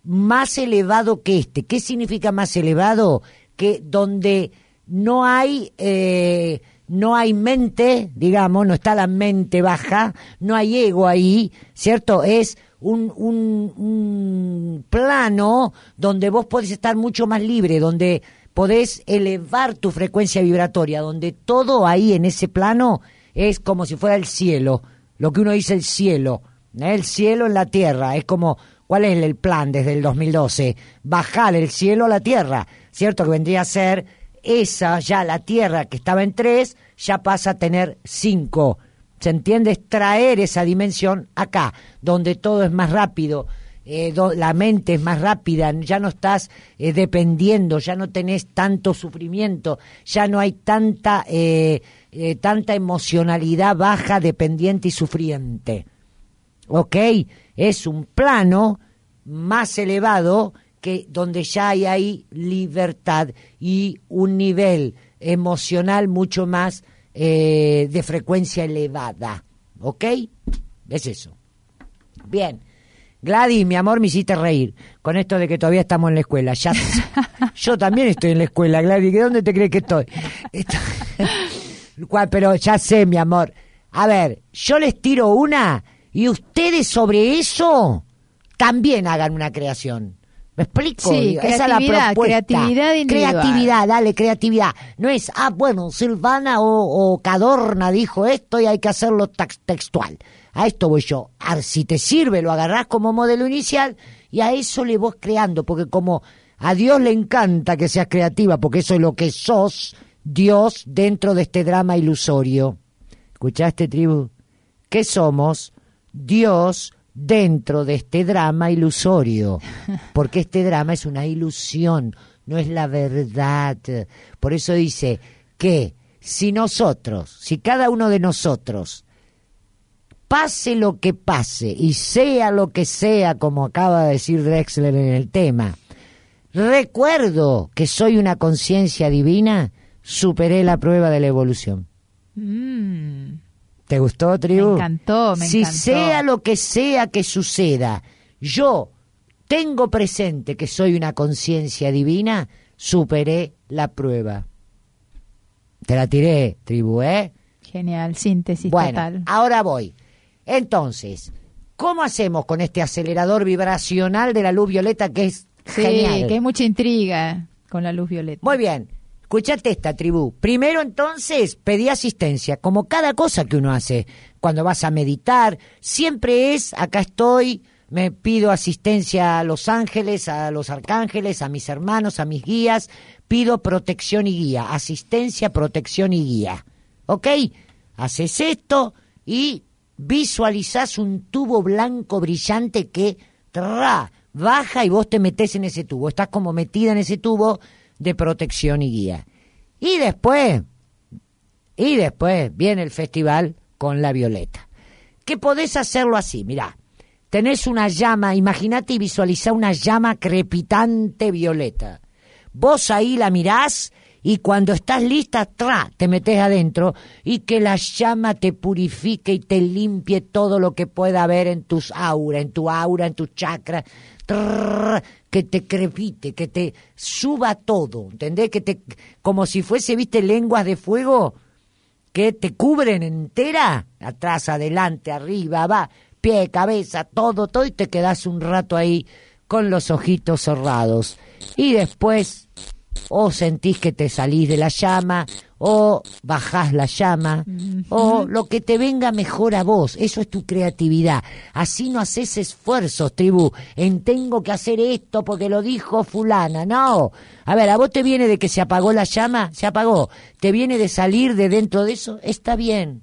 Speaker 2: más elevado que este. ¿Qué significa más elevado? Que donde no hay, eh, no hay mente, digamos, no está la mente baja, no hay ego ahí, ¿cierto? Es un, un, un plano donde vos podés estar mucho más libre, donde podés elevar tu frecuencia vibratoria, donde todo ahí en ese plano es como si fuera el cielo, lo que uno dice el cielo, ¿eh? el cielo en la tierra, es como, ¿cuál es el plan desde el 2012? Bajar el cielo a la tierra, ¿cierto? Que vendría a ser esa, ya la tierra que estaba en tres, ya pasa a tener cinco. ¿Se entiende? Es traer esa dimensión acá, donde todo es más rápido, eh, la mente es más rápida, ya no estás eh, dependiendo, ya no tenés tanto sufrimiento, ya no hay tanta, eh, tanta emocionalidad baja, dependiente y sufriente. ¿Ok? Es un plano más elevado que donde ya hay ahí libertad y un nivel emocional mucho más eh, de frecuencia elevada. ¿Ok? Es eso. Bien. Gladys, mi amor, me hiciste reír con esto de que todavía estamos en la escuela. Ya, yo también estoy en la escuela, Gladys. ¿De dónde te crees que estoy? Pero ya sé, mi amor. A ver, yo les tiro una y ustedes sobre eso también hagan una creación. ¿Me explico?
Speaker 3: Sí,
Speaker 2: Esa es la propuesta.
Speaker 3: creatividad individual.
Speaker 2: Creatividad, dale, creatividad. No es, ah, bueno, Silvana o, o Cadorna dijo esto y hay que hacerlo textual. A esto voy yo. Ah, si te sirve, lo agarrás como modelo inicial y a eso le vos creando, porque como a Dios le encanta que seas creativa, porque eso es lo que sos, Dios dentro de este drama ilusorio. ¿Escuchaste, tribu? ¿Qué somos? Dios dentro de este drama ilusorio. Porque este drama es una ilusión, no es la verdad. Por eso dice que si nosotros, si cada uno de nosotros, pase lo que pase y sea lo que sea, como acaba de decir Drexler en el tema, recuerdo que soy una conciencia divina, superé la prueba de la evolución.
Speaker 3: Mm,
Speaker 2: ¿Te gustó, tribu?
Speaker 3: Me encantó, me
Speaker 2: si
Speaker 3: encantó.
Speaker 2: sea lo que sea que suceda, yo tengo presente que soy una conciencia divina, superé la prueba. Te la tiré, tribu, ¿eh?
Speaker 3: genial, síntesis
Speaker 2: bueno,
Speaker 3: total.
Speaker 2: ahora voy. Entonces, ¿Cómo hacemos con este acelerador vibracional de la luz violeta que es
Speaker 3: Sí,
Speaker 2: genial?
Speaker 3: que hay mucha intriga con la luz violeta.
Speaker 2: Muy bien. Escuchate esta, tribu. Primero entonces, pedí asistencia, como cada cosa que uno hace. Cuando vas a meditar, siempre es, acá estoy, me pido asistencia a los ángeles, a los arcángeles, a mis hermanos, a mis guías, pido protección y guía, asistencia, protección y guía. ¿Ok? Haces esto y visualizás un tubo blanco brillante que tra, baja y vos te metés en ese tubo. Estás como metida en ese tubo de protección y guía. Y después, y después viene el festival con la violeta. Que podés hacerlo así, mirá. Tenés una llama, imagínate y visualizá una llama crepitante violeta. Vos ahí la mirás y cuando estás lista, tra, te metes adentro y que la llama te purifique y te limpie todo lo que pueda haber en tus aura, en tu aura, en tus chakras, que te crepite, que te suba todo, ¿entendés? Que te, como si fuese, viste, lenguas de fuego que te cubren entera, atrás, adelante, arriba, va, pie, cabeza, todo, todo, y te quedas un rato ahí con los ojitos cerrados. Y después, o sentís que te salís de la llama, o bajás la llama, o lo que te venga mejor a vos. Eso es tu creatividad. Así no haces esfuerzos, tribu, en tengo que hacer esto porque lo dijo fulana. No. A ver, ¿a vos te viene de que se apagó la llama? Se apagó. ¿Te viene de salir de dentro de eso? Está bien.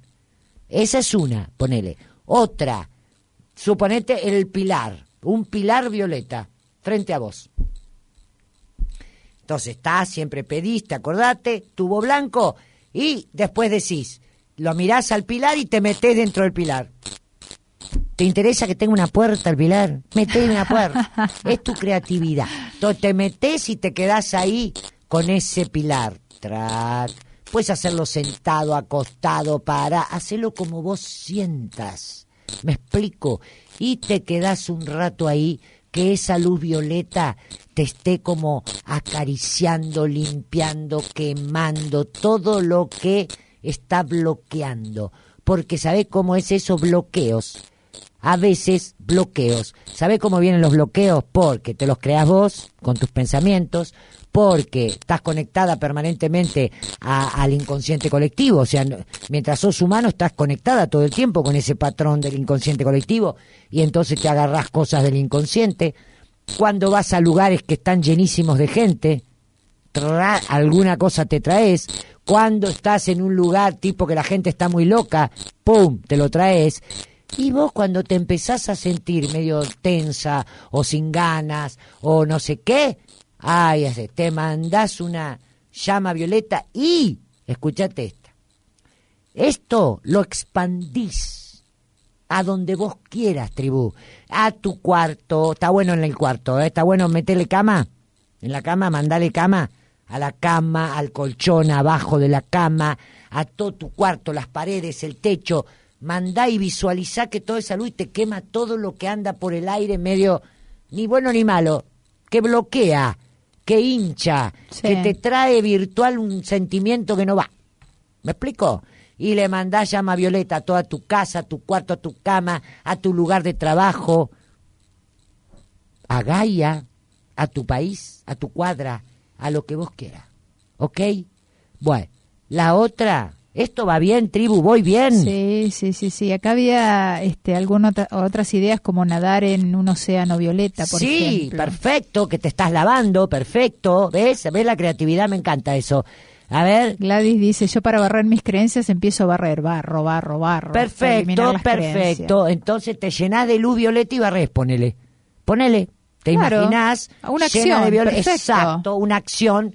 Speaker 2: Esa es una, ponele. Otra, suponete el pilar, un pilar violeta, frente a vos. Entonces estás, siempre pediste, acordate, tubo blanco, y después decís, lo mirás al pilar y te metés dentro del pilar. ¿Te interesa que tenga una puerta el pilar? Metés una puerta. es tu creatividad. Entonces te metés y te quedás ahí con ese pilar. Trac. Puedes hacerlo sentado, acostado, para, hacerlo como vos sientas. ¿Me explico? Y te quedás un rato ahí que esa luz violeta te esté como acariciando, limpiando, quemando todo lo que está bloqueando. Porque ¿sabe cómo es eso? Bloqueos. A veces bloqueos. ¿Sabe cómo vienen los bloqueos? Porque te los creas vos con tus pensamientos, porque estás conectada permanentemente al inconsciente colectivo. O sea, mientras sos humano estás conectada todo el tiempo con ese patrón del inconsciente colectivo y entonces te agarrás cosas del inconsciente. Cuando vas a lugares que están llenísimos de gente, tra- alguna cosa te traes. Cuando estás en un lugar tipo que la gente está muy loca, ¡pum!, te lo traes. Y vos cuando te empezás a sentir medio tensa o sin ganas o no sé qué, ay, te mandás una llama violeta y, escúchate esta, esto lo expandís a donde vos quieras, tribu, a tu cuarto, está bueno en el cuarto, ¿eh? está bueno meterle cama, en la cama, mandale cama, a la cama, al colchón, abajo de la cama, a todo tu cuarto, las paredes, el techo, mandá y visualizá que toda esa luz te quema todo lo que anda por el aire medio, ni bueno ni malo, que bloquea, que hincha,
Speaker 3: Sí.
Speaker 2: que te trae virtual un sentimiento que no va. ¿Me explico? Y le mandás llama violeta a toda tu casa, a tu cuarto, a tu cama, a tu lugar de trabajo, a Gaia, a tu país, a tu cuadra, a lo que vos quieras. ¿Ok? Bueno, la otra, esto va bien, tribu, voy bien.
Speaker 3: Sí, sí, sí, sí. Acá había este, algunas otra- otras ideas como nadar en un océano violeta, por
Speaker 2: sí,
Speaker 3: ejemplo.
Speaker 2: perfecto, que te estás lavando, perfecto. ¿Ves? ¿Ves la creatividad? Me encanta eso. A ver,
Speaker 3: Gladys dice, yo para barrer mis creencias empiezo a barrer, barro, barro, barro.
Speaker 2: perfecto, perfecto.
Speaker 3: creencias.
Speaker 2: Entonces te llenás de luz violeta y barres, ponele. Ponele. ¿Te
Speaker 3: Claro,
Speaker 2: imaginás?
Speaker 3: una
Speaker 2: llena
Speaker 3: acción,
Speaker 2: de viole-
Speaker 3: perfecto.
Speaker 2: Exacto, una acción.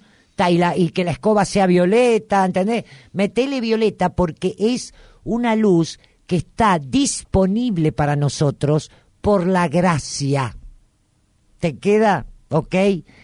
Speaker 2: Y, y que la escoba sea violeta, ¿entendés? Metele violeta porque es una luz que está disponible para nosotros por la gracia. ¿Te queda? ¿Ok?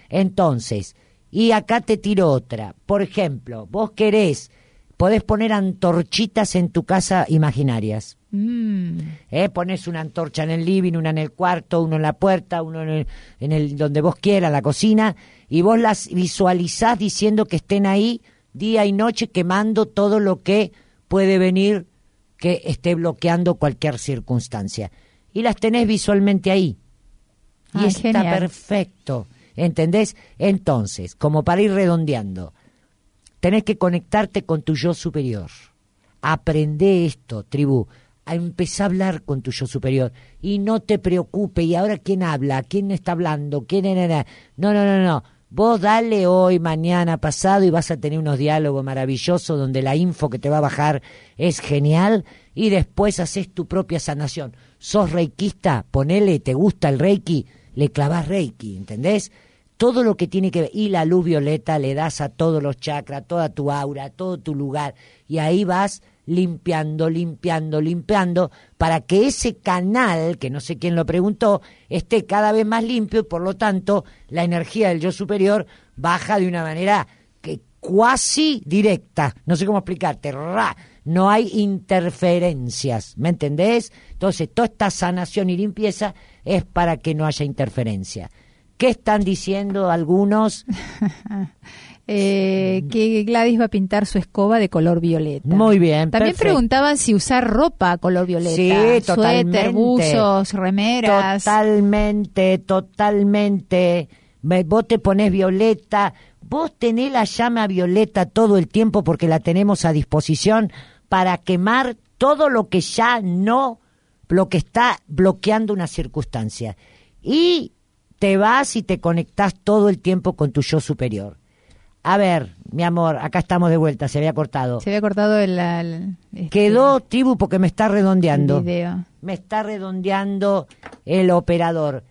Speaker 2: Entonces, y acá te tiro otra. Por ejemplo, vos querés, podés poner antorchitas en tu casa imaginarias.
Speaker 3: Mm,
Speaker 2: ¿eh? Pones una antorcha en el living, una en el cuarto, uno en la puerta, uno en el, en el donde vos quieras, la cocina, y vos las visualizás diciendo que estén ahí día y noche quemando todo lo que puede venir que esté bloqueando cualquier circunstancia. y las tenés visualmente ahí. Y
Speaker 3: Ay,
Speaker 2: está
Speaker 3: genial.
Speaker 2: perfecto. ¿Entendés? Entonces, como para ir redondeando, tenés que conectarte con tu yo superior. Aprende esto, tribu. A empezar a hablar con tu yo superior. Y no te preocupe. ¿Y ahora quién habla? ¿Quién está hablando? ¿Quién era? No, no, no, no. Vos dale hoy, mañana, pasado y vas a tener unos diálogos maravillosos donde la info que te va a bajar es genial y después haces tu propia sanación. Sos reikista, ponele, te gusta el reiki, le clavas reiki, ¿entendés? Todo lo que tiene que ver, y la luz violeta le das a todos los chakras, toda tu aura, todo tu lugar, y ahí vas limpiando, limpiando, limpiando, para que ese canal, que no sé quién lo preguntó, esté cada vez más limpio y por lo tanto la energía del yo superior baja de una manera que cuasi directa, no sé cómo explicarte, ra, no hay interferencias, ¿me entendés? Entonces, toda esta sanación y limpieza es para que no haya interferencia. ¿Qué están diciendo algunos?
Speaker 3: Eh, que Gladys va a pintar su escoba de color violeta.
Speaker 2: Muy bien,
Speaker 3: También
Speaker 2: perfecto.
Speaker 3: preguntaban si usar ropa color violeta.
Speaker 2: Sí, totalmente.
Speaker 3: Suéter, buzos, remeras.
Speaker 2: Totalmente, totalmente. Me- Vos te ponés violeta, vos tenés la llama violeta todo el tiempo porque la tenemos a disposición para quemar todo lo que ya no, lo que está bloqueando una circunstancia. Y te vas y te conectás todo el tiempo con tu yo superior. A ver, mi amor, acá estamos de vuelta, se había cortado.
Speaker 3: Se había cortado el, el- este,
Speaker 2: Quedó tribu porque me está redondeando.
Speaker 3: video.
Speaker 2: Me está redondeando el operador.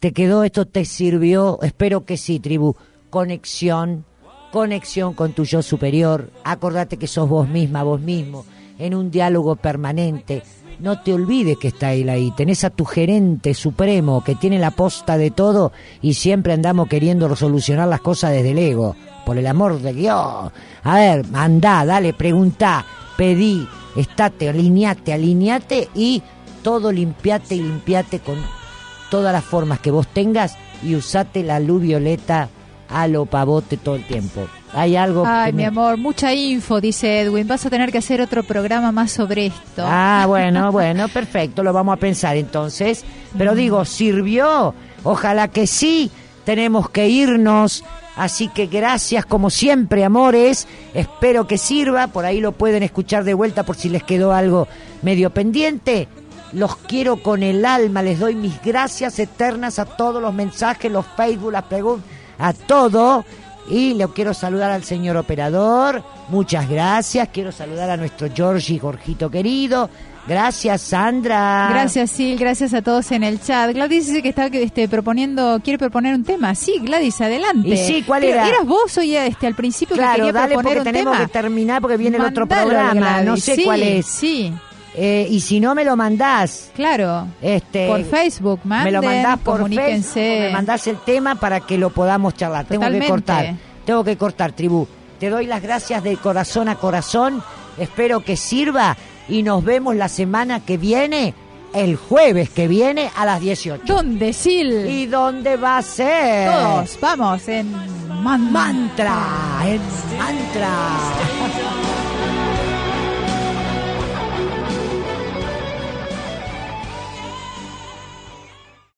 Speaker 2: ¿Te quedó esto? ¿Te sirvió? Espero que sí, tribu. Conexión, conexión con tu yo superior. Acordate que sos vos misma, vos mismo, en un diálogo permanente. No te olvides que está ahí. Tenés a tu gerente supremo que tiene la posta de todo y siempre andamos queriendo solucionar las cosas desde el ego. Por el amor de Dios. A ver, andá, dale, preguntá, pedí, estate, alineate, alineate y todo limpiate y limpiate con todas las formas que vos tengas y usate la luz violeta a lo pavote todo el tiempo. Hay algo
Speaker 3: Ay, mi
Speaker 2: me-
Speaker 3: amor, mucha info, dice Edwin. Vas a tener que hacer otro programa más sobre esto.
Speaker 2: Ah, bueno, bueno, perfecto, lo vamos a pensar entonces. Pero digo, ¿sirvió? Ojalá que sí. Tenemos que irnos. Así que gracias como siempre, amores. Espero que sirva. Por ahí lo pueden escuchar de vuelta por si les quedó algo medio pendiente. Los quiero con el alma. Les doy mis gracias eternas a todos los mensajes, los Facebook, las preguntas, a todo. Y le quiero saludar al señor operador. Muchas gracias. Quiero saludar a nuestro Georgie Jorgito querido. Gracias, Sandra.
Speaker 3: Gracias, Sil, gracias a todos en el chat. Gladys dice que está este, proponiendo, quiere proponer un tema. Sí, Gladys, adelante.
Speaker 2: Y sí, ¿cuál era?
Speaker 3: ¿Eras vos hoy este, al principio que
Speaker 2: Claro,
Speaker 3: quería
Speaker 2: dale
Speaker 3: proponer
Speaker 2: porque
Speaker 3: un
Speaker 2: tenemos
Speaker 3: tema?
Speaker 2: que terminar porque viene el otro programa. No sé
Speaker 3: Sí,
Speaker 2: cuál es.
Speaker 3: Sí,
Speaker 2: Eh, y si no me lo mandás,
Speaker 3: claro.
Speaker 2: este,
Speaker 3: por Facebook, manden,
Speaker 2: me lo mandás por
Speaker 3: comuníquense.
Speaker 2: Facebook, me mandás el tema para que lo podamos charlar. Tengo que cortar, tengo que cortar, tribu. Te doy las gracias de corazón a corazón. Espero que sirva y nos vemos la semana que viene, el jueves que viene a las 18.
Speaker 3: ¿Dónde, Sil?
Speaker 2: ¿Y dónde va a ser?
Speaker 3: Todos, vamos, en Man-
Speaker 2: Mantra, en mantra.